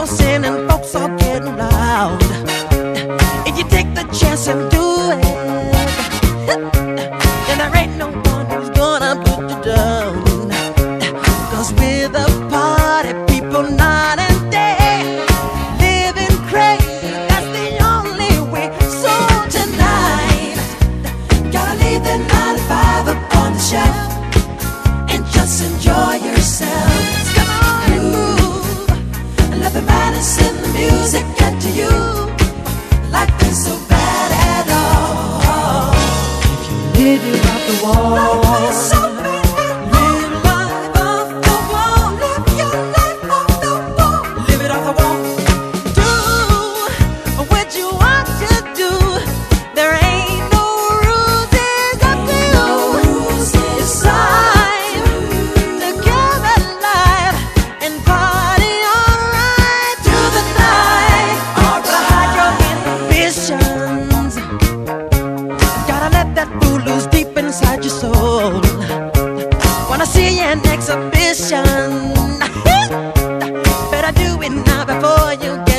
no sin and folks are getting loud. If you take the chance and do it, then there ain't no one who's gonna put you down. life is so bad at all. If you live, you rock the wall. an exhibition. Better do it now before you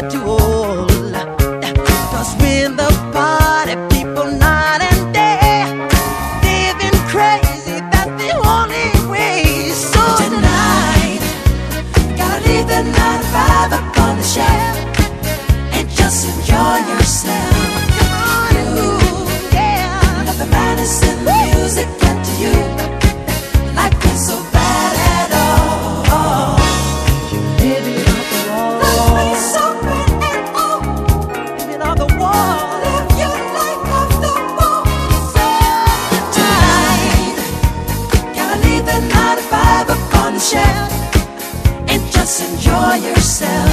for yourself.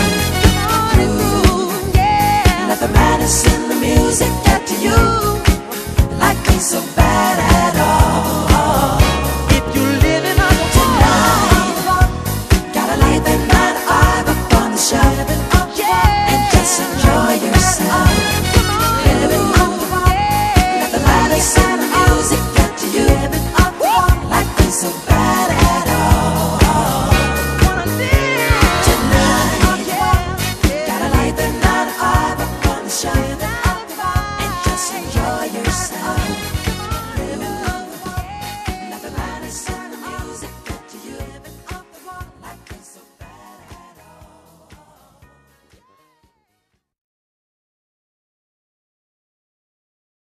Ooh, let the madness in the music get to you. Life ain't so bad.